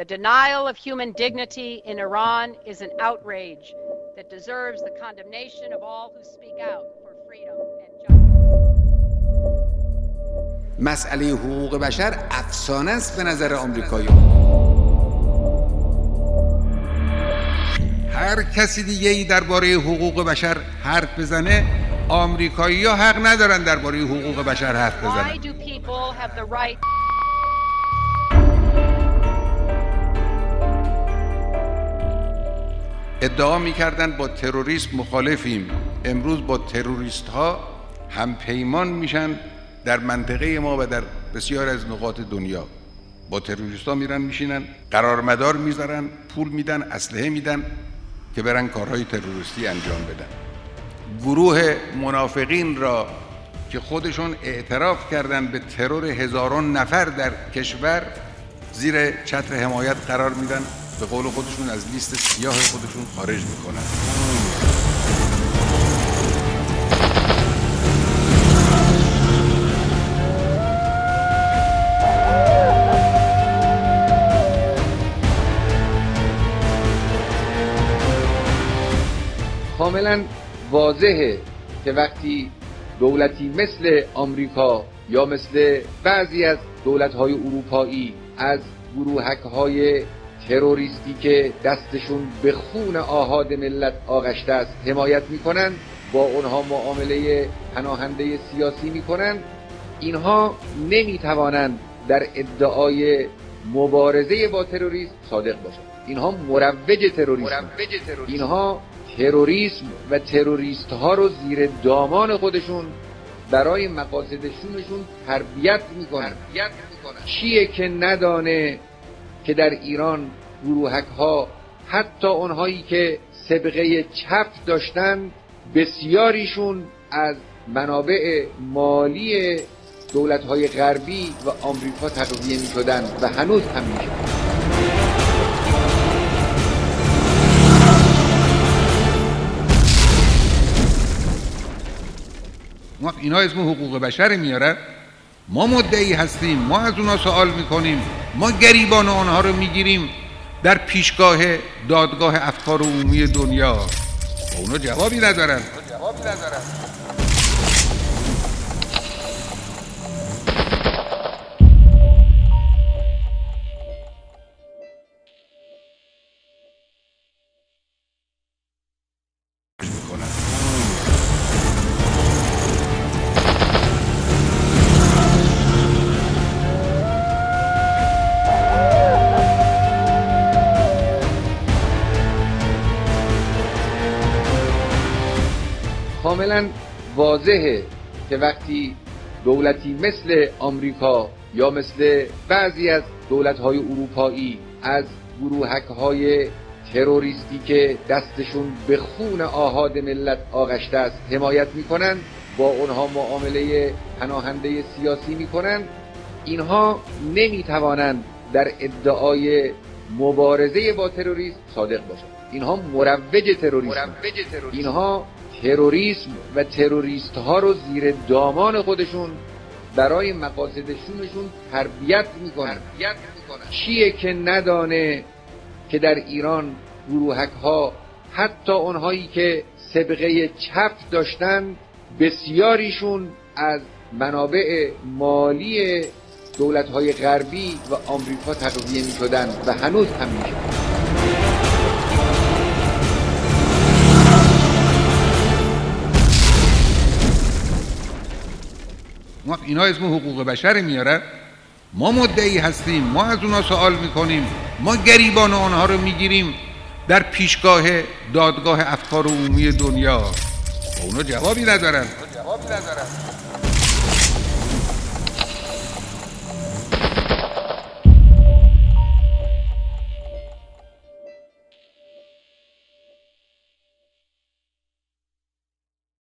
The denial of human dignity in Iran is an outrage that deserves the condemnation of all who speak out for freedom and justice. مسئله حقوق بشر افسانه است به نظر آمریکایی هر کسی دیگه ای درباره حقوق بشر حرف بزنه آمریکایی ها حق ندارن درباره حقوق بشر حرف Why بزنن ادعا می‌کردن با تروریسم مخالفیم. امروز با تروریست ها هم پیمان میشن در منطقه ما و در بسیار از نقاط دنیا. با تروریست ها میرن میشینن قرارمدار می‌ذارن پول میدن اسلحه میدن که برن کارهای تروریستی انجام بدن. گروه منافقین را که خودشون اعتراف کردن به ترور هزاران نفر در کشور زیر چتر حمایت قرار میدن. به قول خودشون از لیست سیاه خودشون خارج می‌کنن. کاملا واضحه که وقتی دولتی مثل آمریکا یا مثل بعضی از دولت‌های اروپایی از گروهک های تروریستی که دستشون به خون آهاد ملت آغشته است حمایت می‌کنن با اونها معامله پناهنده سیاسی می‌کنن. اینها نمی‌توانند در ادعای مبارزه با تروریسم صادق باشند. اینها مروج تروریسم اینها تروریسم و تروریست ها رو زیر دامان خودشون برای مقاصدشونشون تربیت می‌کنن. چیه که ندانه که در ایران گروهک ها حتی اونهایی که سبقه چپ داشتن بسیاریشون از منابع مالی دولت های غربی و آمریکا تقویه می شدن و هنوز هم می ما اینا اسم حقوق بشر میارن ما مدعی هستیم ما از اونا سوال می‌کنیم ما گریبان آنها رو می‌گیریم. در پیشگاه دادگاه افکار عمومی دنیا. اونا جوابی ندارن. کاملا واضحه که وقتی دولتی مثل آمریکا یا مثل بعضی از دولت‌های اروپایی از گروهک های تروریستی که دستشون به خون آهاد ملت آغشته است حمایت می‌کنن با اونها معامله پناهنده سیاسی می‌کنن اینها نمی‌توانند در ادعای مبارزه با تروریسم صادق باشند. اینها مروج تروریسم اینها تروریسم و تروریست ها رو زیر دامان خودشون برای مقاصدشونشون تربیت می‌کنن. چیه که ندانه که در ایران گروهک ها حتی اونهایی که سبقه چپ داشتن بسیاریشون از منابع مالی دولت های غربی و آمریکا تقویه می شدن و هنوز هم می ما اینا اسم حقوق بشر میارن ما مدعی هستیم ما از اونا سوال می‌کنیم ما گریبان آنها رو می‌گیریم در پیشگاه دادگاه افکار عمومی دنیا. و اونا جوابی ندارن.